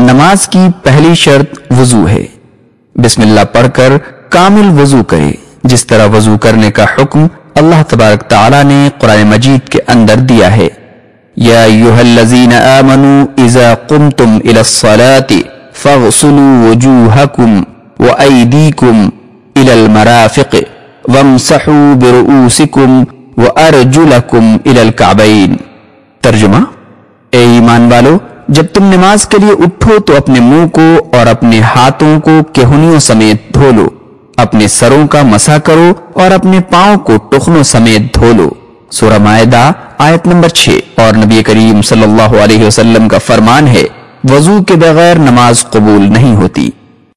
نماز کی پہلی شرط وضو ہے۔ بسم اللہ پڑھ کر کامل وضو کرے۔ جس طرح وضو کرنے کا حکم اللہ تبارک تعالی نے قرآن مجید کے اندر دیا ہے۔ یا ایوہ الذین آمنوا اذا قمتم الى الصلاة فاغسلوا وجوہکم وایدیکم الى المرافق وامسحوا برؤوسکم وارجلکم الى الكعبین ترجمہ اے ایمان والو جب تم نماز کے لیے اٹھو تو اپنے منہ کو اور اپنے ہاتھوں کو کہنیوں سمیت دھو لو۔ اپنے سروں کا مسا کرو اور اپنے پاؤں کو ٹخنوں سمیت دھو لو۔ سورہ معدہ آیت نمبر 6 اور نبی کریم صلی اللہ علیہ وسلم کا فرمان ہے، وضو کے بغیر نماز قبول نہیں ہوتی۔